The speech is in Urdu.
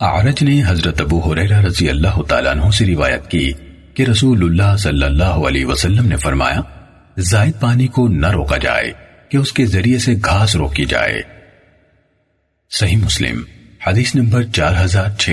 اعرج نے حضرت ابو حریرہ رضی اللہ تعالیٰ عنہ سے روایت کی کہ رسول اللہ صلی اللہ علیہ وسلم نے فرمایا، زائد پانی کو نہ روکا جائے، کہ اس کے ذریعے سے گھاس روکی جائے۔ صحیح مسلم، حدیث نمبر چار ہزار چھ۔